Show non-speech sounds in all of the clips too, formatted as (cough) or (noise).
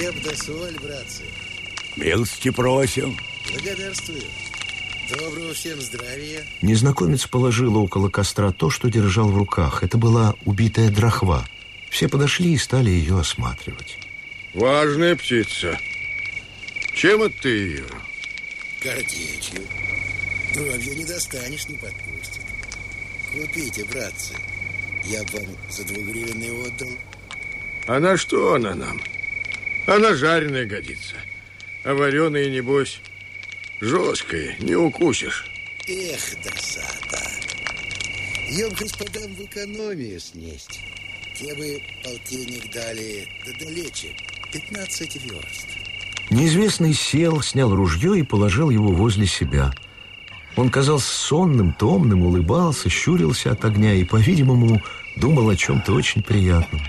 Хлеб да соль, братцы. Милости просим. Благодарствую. Доброго всем здравия. Незнакомец положил около костра то, что держал в руках. Это была убитая драхва. Все подошли и стали ее осматривать. Важная птица. Чем это ты ее? Картечью. Дровью не достанешь, не подпустит. Купите, братцы. Я бы вам за двугривенный отдал. А на что она нам? Она жареная годится. А вареная, небось, жесткая, не укусишь. Эх, досада. Ем господам в экономию снесть. Те бы полтинник дали, да далече, 15 верст. Неизвестный сел, снял ружье и положил его возле себя. Он казался сонным, томным, улыбался, щурился от огня и, по-видимому, думал о чем-то очень приятном.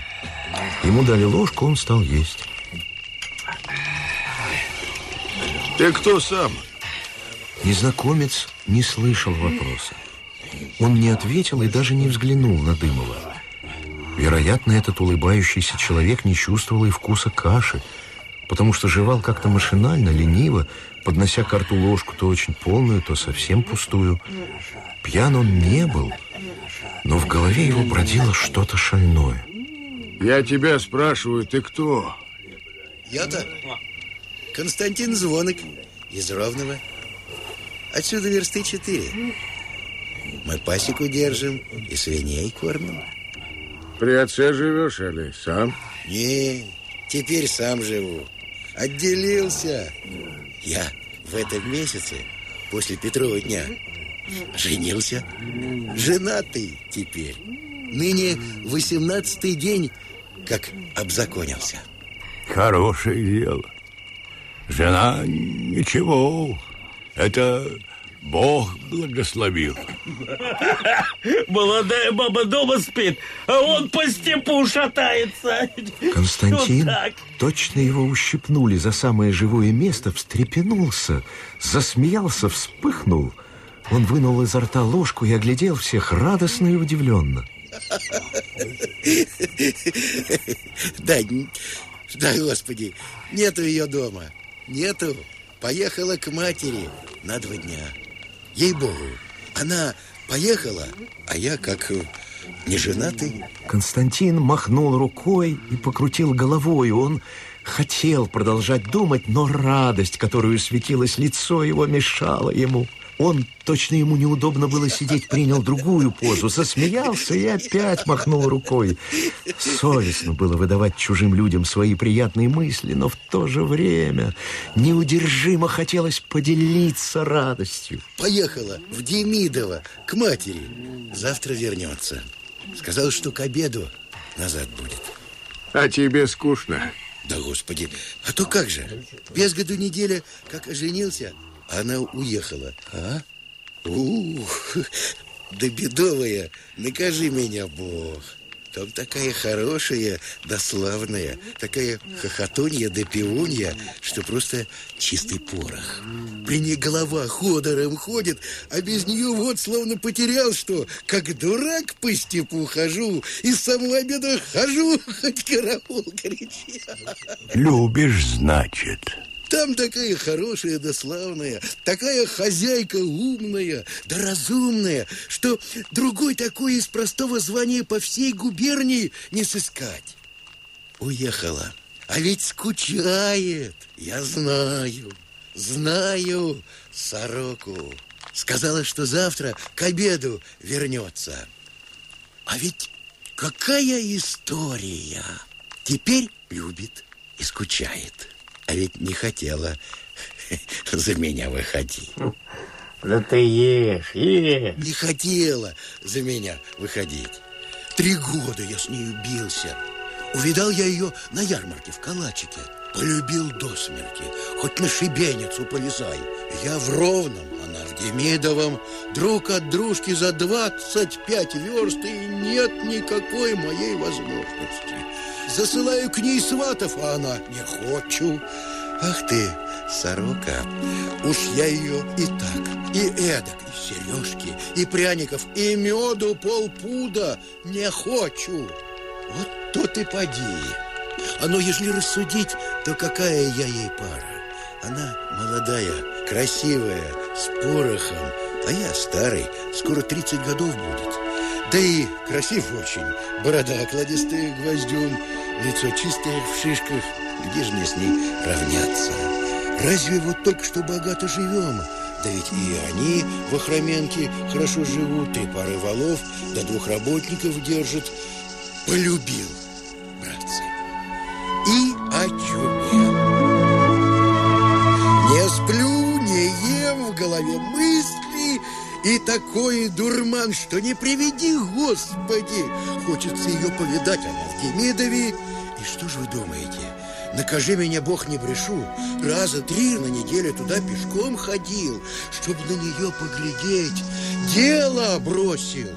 Ему дали ложку, он стал есть. Ты кто сам? Незнакомец не слышал вопроса. Он не ответил и даже не взглянул на Дымова. Вероятно, этот улыбающийся человек не чувствовал и вкуса каши, потому что жевал как-то машинально, лениво, поднося к рту ложку то очень полную, то совсем пустую. Пьян он не был, но в голове его бродило что-то шальное. Я тебя спрашиваю, ты кто? Я-то Константин Звонок из Ровного. Отсюда версты четыре. Мы пасеку держим и свиней кормим. При отце живешь или сам? Не, теперь сам живу. Отделился. Я в этом месяце, после Петрова дня, женился. Женатый теперь. Ныне восемнадцатый день, как обзаконился. Хорошее дело. Жена ничего. Это Бог благословил. Молодая баба дома спит, а он по степу шатается. Константин, Вот точно его ущипнули за самое живое место, встрепенулся, засмеялся, вспыхнул. Он вынул изо рта ложку и оглядел всех радостно и удивленно. Да, да, господи, нету ее дома. Нету. Поехала к матери на два дня. Ей-богу, она поехала, а я как не женатый. Константин махнул рукой и покрутил головой. Он хотел продолжать думать, но радость, которую светилось лицо его, мешала ему. Он, точно ему неудобно было сидеть, принял другую позу, засмеялся и опять махнул рукой. Совестно было выдавать чужим людям свои приятные мысли, но в то же время неудержимо хотелось поделиться радостью. Поехала в Демидово к матери. Завтра вернется. Сказал, что к обеду назад будет. А тебе скучно? Да, господи, а то как же? Без году неделя, как оженился, она уехала. А? Ух, да бедовая, накажи меня, Бог. Там такая хорошая, да славная, такая хохотунья да пивунья, что просто чистый порох. При ней голова ходором ходит, а без нее вот словно потерял что, как дурак по степу хожу, и с самого обеда хожу, (laughs) хоть караул кричи. Любишь, значит. Там такая хорошая да славная, такая хозяйка умная да разумная, что другой такой из простого звания по всей губернии не сыскать. Уехала, а ведь скучает, я знаю, знаю сороку. Сказала, что завтра к обеду вернется. А ведь какая история! Теперь любит и скучает. А ведь не хотела за меня выходить. Да ты ешь, ешь. Не хотела за меня выходить. Три года я с нею бился. Увидал я ее на ярмарке в Калачике. Полюбил до смерти. Хоть на шибеницу полезай. Я в Ровном, Демидовом. Друг от дружки за 25 верст, и нет никакой моей возможности. Засылаю к ней сватов, а она не хочу. Ах ты, сорока, уж я ее и так, и эдак, и сережки, и пряников, и меду полпуда не хочу. Вот тут и поди. Оно, если рассудить, то какая я ей пара? Она молодая, красивая, с порохом, а я старый, скоро 30 годов будет. Да и красив очень, борода окладистая гвоздем, лицо чистое в шишках. Где же мне с ней равняться? Разве вот только что богато живем? Да ведь и они в Охроменке хорошо живут, три пары валов, до двух работников держат. Полюбил, и такой дурман, что не приведи, Господи. Хочется ее повидать, она в Демидове. И что ж вы думаете? Накажи меня, Бог, не брешу. Раза три на неделю туда пешком ходил, чтобы на нее поглядеть. Дело бросил.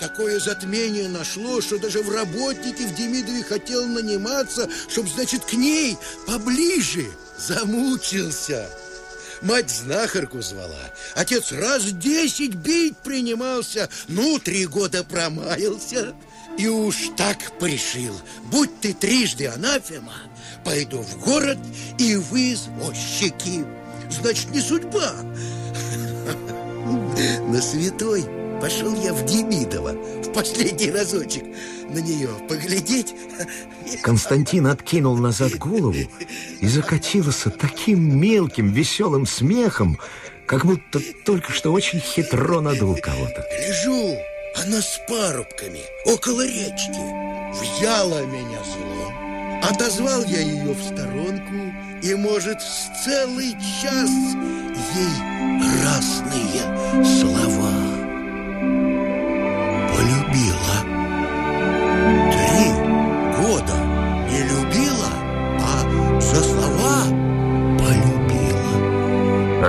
Такое затмение нашло, что даже в работнике в Демидове хотел наниматься, чтобы, значит, к ней поближе замучился. Мать знахарку звала. Отец раз десять бить принимался. Ну, три года промаялся. И уж так порешил. Будь ты трижды анафема, пойду в город и в извозчики. Значит, не судьба. (laughs) На святой пошел я в Демидово в последний разочек на нее поглядеть. Константин откинул назад голову и закатился таким мелким, веселым смехом, как будто только что очень хитро надул кого-то. Лежу, она с парубками около речки. Взяла меня злом. Отозвал я ее в сторонку, и, может, с целый час ей разные слова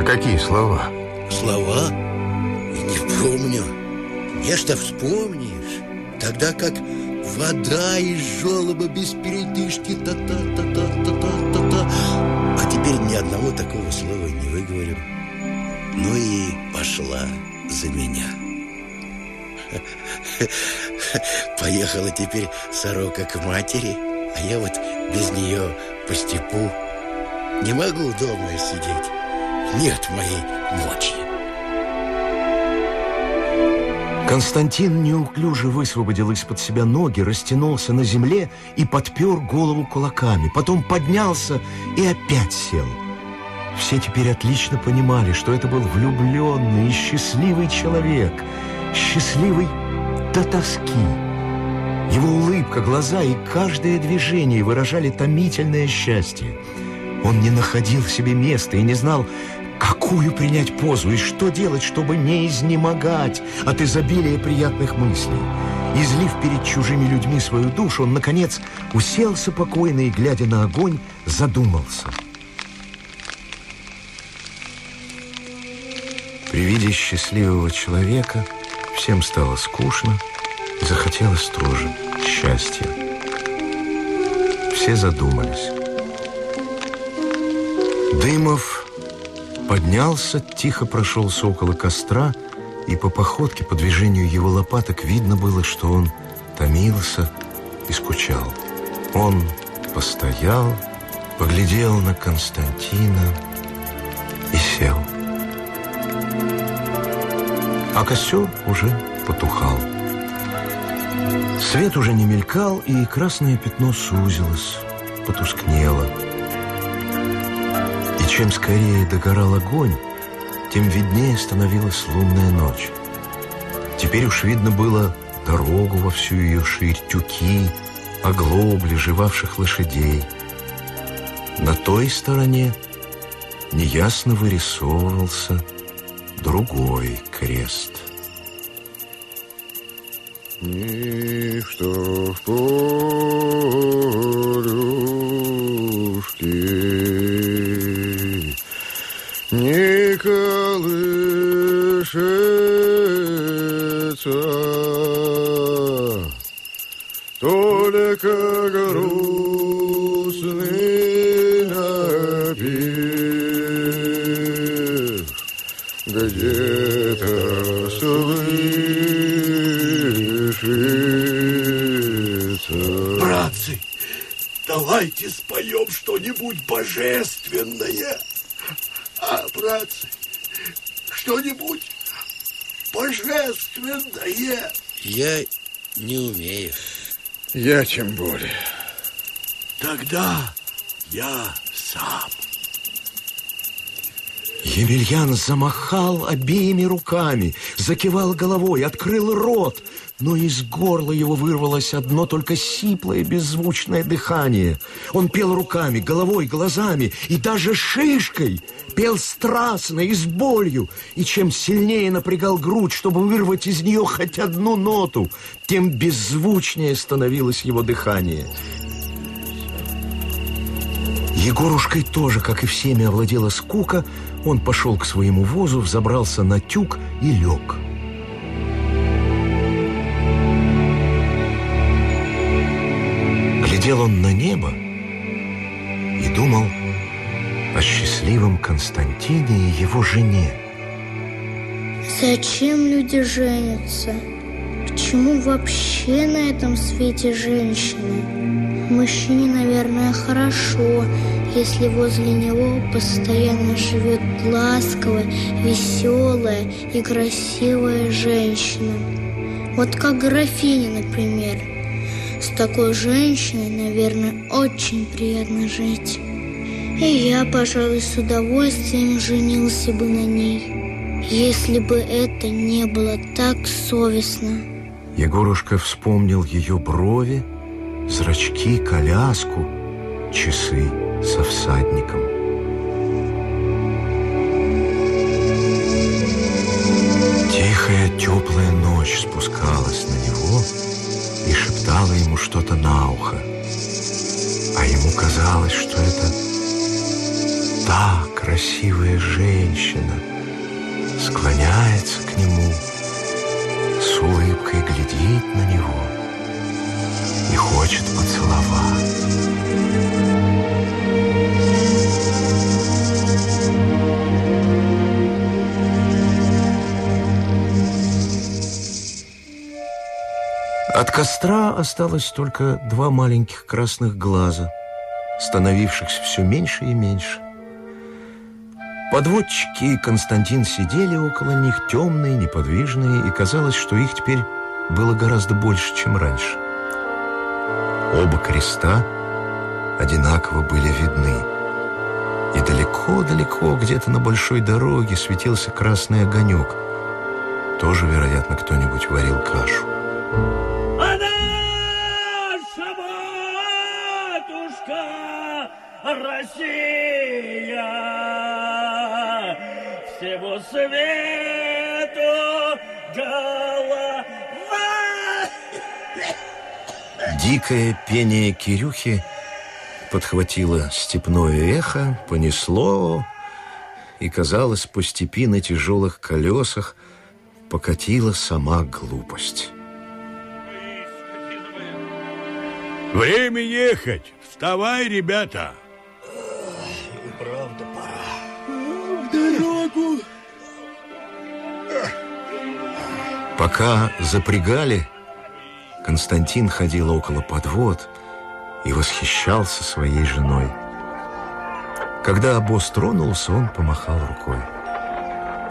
какие слова? Слова? Не помню. Нечто вспомнишь. Тогда как вода из желоба без передышки та-та-та-та-та-та-та. А теперь ни одного такого слова не выговорю. Ну и пошла за меня. Поехала теперь сорока к матери, а я вот без нее по степу. Не могу дома сидеть. Нет моей мочи. Константин неуклюже высвободил из-под себя ноги, растянулся на земле и подпер голову кулаками. Потом поднялся и опять сел. Все теперь отлично понимали, что это был влюбленный и счастливый человек. Счастливый до тоски. Его улыбка, глаза и каждое движение выражали томительное счастье. Он не находил себе места и не знал, какую принять позу и что делать, чтобы не изнемогать от изобилия приятных мыслей. Излив перед чужими людьми свою душу, он, наконец, уселся покойно и, глядя на огонь, задумался. При виде счастливого человека всем стало скучно и захотелось тоже счастья. Все задумались. Дымов поднялся, тихо прошелся около костра, и по походке, по движению его лопаток видно было, что он томился и скучал. Он постоял, поглядел на Константина и сел. А костер уже потухал. Свет уже не мелькал, и красное пятно сузилось, потускнело. Чем скорее догорал огонь, тем виднее становилась лунная ночь. Теперь уж видно было дорогу во всю ее ширь, тюки, оглобли живавших лошадей. На той стороне неясно вырисовывался другой крест. Ничто в полюшке Давайте споем что-нибудь божественное. А, братцы, что-нибудь божественное. Я не умею. Я тем более. Тогда я сам. Емельян замахал обеими руками, закивал головой, открыл рот, но из горла его вырвалось одно только сиплое беззвучное дыхание. Он пел руками, головой, глазами и даже шишкой. Пел страстно и с болью, и чем сильнее напрягал грудь, чтобы вырвать из нее хоть одну ноту, тем беззвучнее становилось его дыхание. Егорушкой тоже, как и всеми, овладела скука. Он пошел к своему возу, взобрался на тюк и лег. Глядел он на небо и думал о счастливом Константине и его жене. Зачем люди женятся? Почему вообще на этом свете женщины? Мужчине, наверное, хорошо, если возле него постоянно живет ласковая, веселая и красивая женщина. Вот как графиня, например. С такой женщиной, наверное, очень приятно жить. И я, пожалуй, с удовольствием женился бы на ней, если бы это не было так совестно. Егорушка вспомнил ее брови, зрачки, коляску, часы со всадником. Тихая, теплая ночь спускалась ему что-то на ухо. А ему казалось, что это та красивая женщина склоняется к нему, с улыбкой глядит на него и хочет поцеловать. Костра осталось только два маленьких красных глаза, становившихся все меньше и меньше. Подводчики и Константин сидели около них, темные, неподвижные, и казалось, что их теперь было гораздо больше, чем раньше. Оба креста одинаково были видны. И далеко-далеко, где-то на большой дороге, светился красный огонек. Тоже, вероятно, кто-нибудь варил кашу. Дикое пение Кирюхи подхватило степное эхо, понесло, и, казалось, по степи на тяжелых колесах покатила сама глупость. Время ехать. Вставай, ребята. Пока запрягали, Константин ходил около подвод и восхищался своей женой. Когда обоз тронулся, он помахал рукой.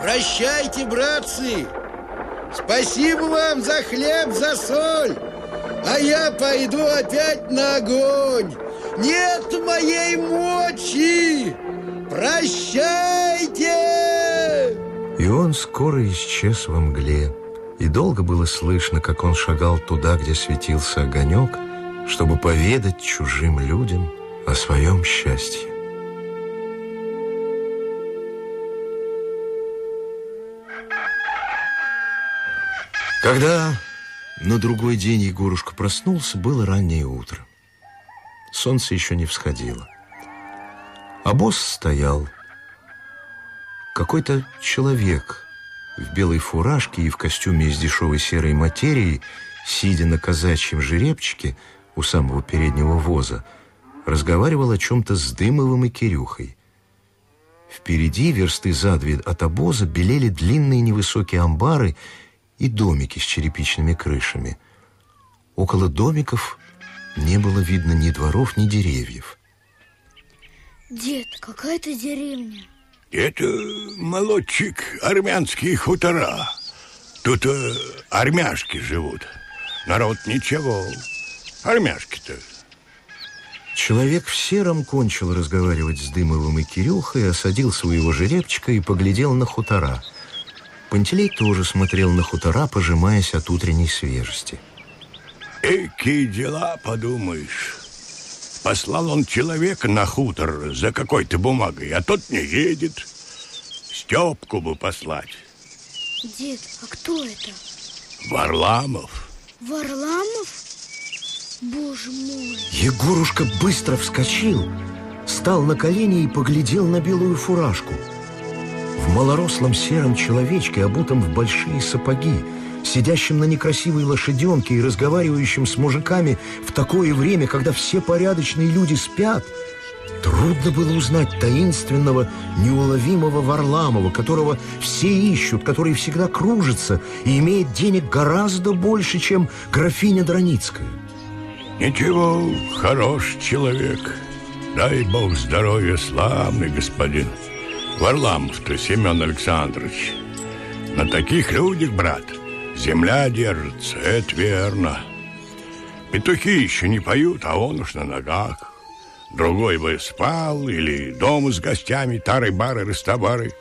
Прощайте, братцы! Спасибо вам за хлеб, за соль! А я пойду опять на огонь! Нет моей мочи! Прощайте! И он скоро исчез во мгле. И долго было слышно, как он шагал туда, где светился огонек, чтобы поведать чужим людям о своем счастье. Когда на другой день Егорушка проснулся, было раннее утро. Солнце еще не всходило. А босс стоял. Какой-то человек в белой фуражке и в костюме из дешевой серой материи, сидя на казачьем жеребчике у самого переднего воза, разговаривал о чем-то с Дымовым и Кирюхой. Впереди, версты за от обоза, белели длинные невысокие амбары и домики с черепичными крышами. Около домиков не было видно ни дворов, ни деревьев. Дед, какая это деревня? Это, молодчик, армянские хутора. Тут э, армяшки живут. Народ ничего. Армяшки-то. Человек в сером кончил разговаривать с Дымовым и Кирюхой, осадил своего жеребчика и поглядел на хутора. Пантелей тоже смотрел на хутора, пожимаясь от утренней свежести. Эки дела, подумаешь. Послал он человека на хутор за какой-то бумагой, а тот не едет. Степку бы послать. Дед, а кто это? Варламов. Варламов? Боже мой. Егорушка быстро вскочил, стал на колени и поглядел на белую фуражку. В малорослом сером человечке, обутом в большие сапоги, сидящим на некрасивой лошаденке и разговаривающим с мужиками в такое время, когда все порядочные люди спят, трудно было узнать таинственного, неуловимого Варламова, которого все ищут, который всегда кружится и имеет денег гораздо больше, чем графиня Драницкая. Ничего, хорош человек. Дай бог здоровья, славный господин. Варламов-то, Семен Александрович. На таких людях, брат, земля держится, это верно. Петухи еще не поют, а он уж на ногах. Другой бы спал или дома с гостями, тары-бары, растобары,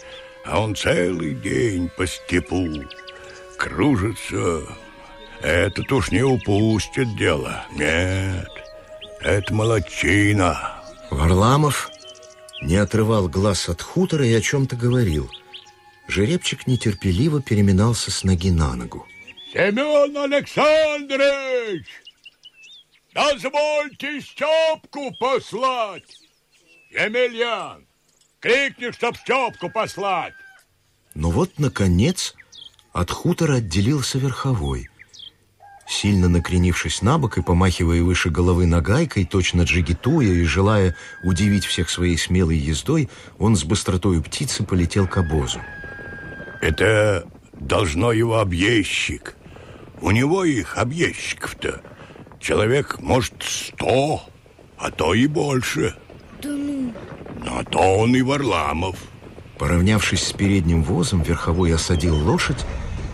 а он целый день по степу кружится, этот уж не упустит дело. Нет, это молодчина. Варламов не отрывал глаз от хутора и о чем-то говорил. Жеребчик нетерпеливо переминался с ноги на ногу. Семен Александрович! Дозвольте Степку послать! Емельян, крикни, чтоб Степку послать! Но вот, наконец, от хутора отделился верховой. Сильно накренившись на бок и помахивая выше головы нагайкой, точно джигитуя и желая удивить всех своей смелой ездой, он с быстротой птицы полетел к обозу. Это должно его объездчик. У него их объездчиков-то человек, может, сто, а то и больше. Да ну, Но то он и Варламов. Поравнявшись с передним возом, верховой осадил лошадь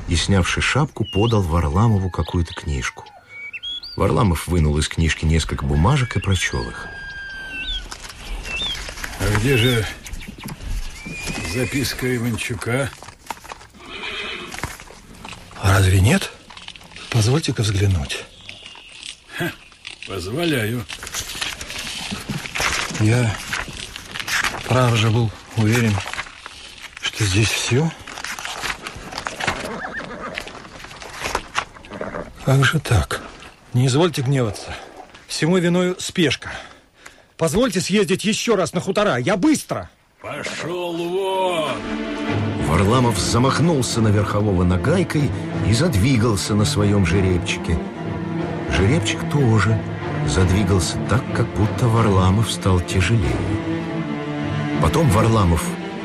и, снявши шапку, подал Варламову какую-то книжку. Варламов вынул из книжки несколько бумажек и прочел их. А где же записка Иванчука? Разве нет? Позвольте-ка взглянуть. Позволяю. Я, прав же, был уверен, что здесь все. Как же так? Не извольте гневаться. Всему виною спешка. Позвольте съездить еще раз на хутора. Я быстро. Пошел вон! Варламов замахнулся на верхового нагайкой и задвигался на своем жеребчике. Жеребчик тоже задвигался так, как будто Варламов стал тяжелее. Потом Варламов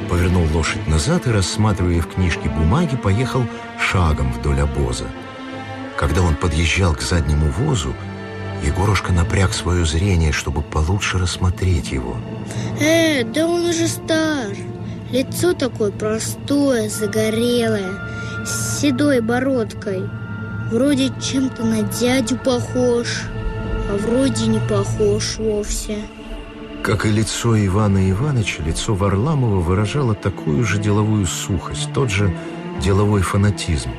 повернул лошадь назад и, рассматривая в книжке бумаги, поехал шагом вдоль обоза. Когда он подъезжал к заднему возу, Егорушка напряг свое зрение, чтобы получше рассмотреть его. Э, да он уже стар. Лицо такое простое, загорелое, с седой бородкой. Вроде чем-то на дядю похож, а вроде не похож вовсе. Как и лицо Ивана Ивановича, лицо Варламова выражало такую же деловую сухость, тот же деловой фанатизм.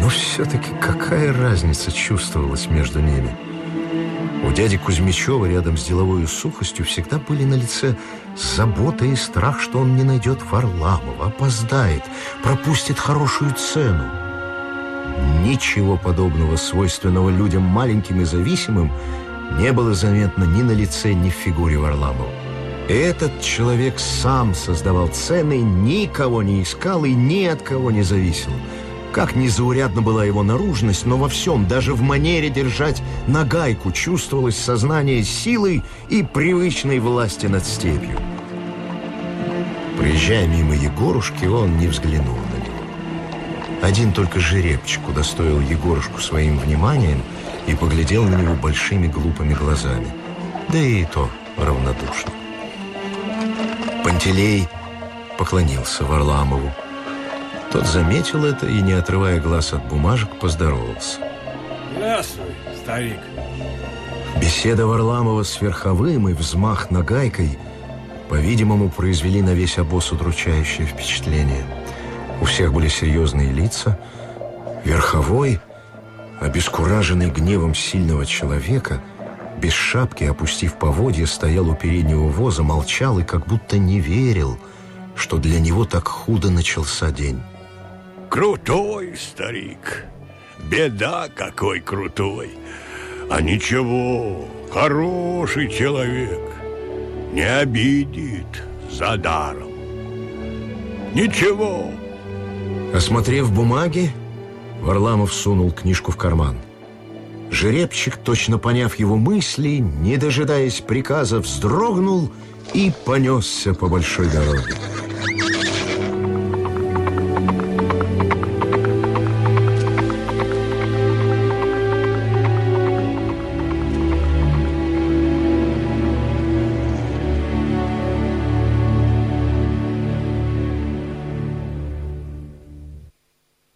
Но все-таки какая разница чувствовалась между ними? У дяди Кузьмичева рядом с деловой сухостью всегда были на лице забота и страх, что он не найдет Варламова, опоздает, пропустит хорошую цену. Ничего подобного, свойственного людям маленьким и зависимым, не было заметно ни на лице, ни в фигуре Варламова. Этот человек сам создавал цены, никого не искал и ни от кого не зависел. Как незаурядна была его наружность, но во всем, даже в манере держать нагайку, чувствовалось сознание силы и привычной власти над степью. Проезжая мимо Егорушки, он не взглянул на него. Один только жеребчик удостоил Егорушку своим вниманием и поглядел на него большими глупыми глазами. Да и то равнодушно. Пантелей поклонился Варламову. Тот заметил это и, не отрывая глаз от бумажек, поздоровался. Здравствуй, старик. Беседа Варламова с Верховым и взмах нагайкой, по-видимому, произвели на весь обоз удручающее впечатление. У всех были серьезные лица. Верховой, обескураженный гневом сильного человека, без шапки, опустив поводья, стоял у переднего воза, молчал и как будто не верил, что для него так худо начался день. Крутой старик. Беда какой крутой. А ничего, хороший человек. Не обидит за даром. Ничего. Осмотрев бумаги, Варламов сунул книжку в карман. Жеребчик, точно поняв его мысли, не дожидаясь приказа, вздрогнул и понесся по большой дороге.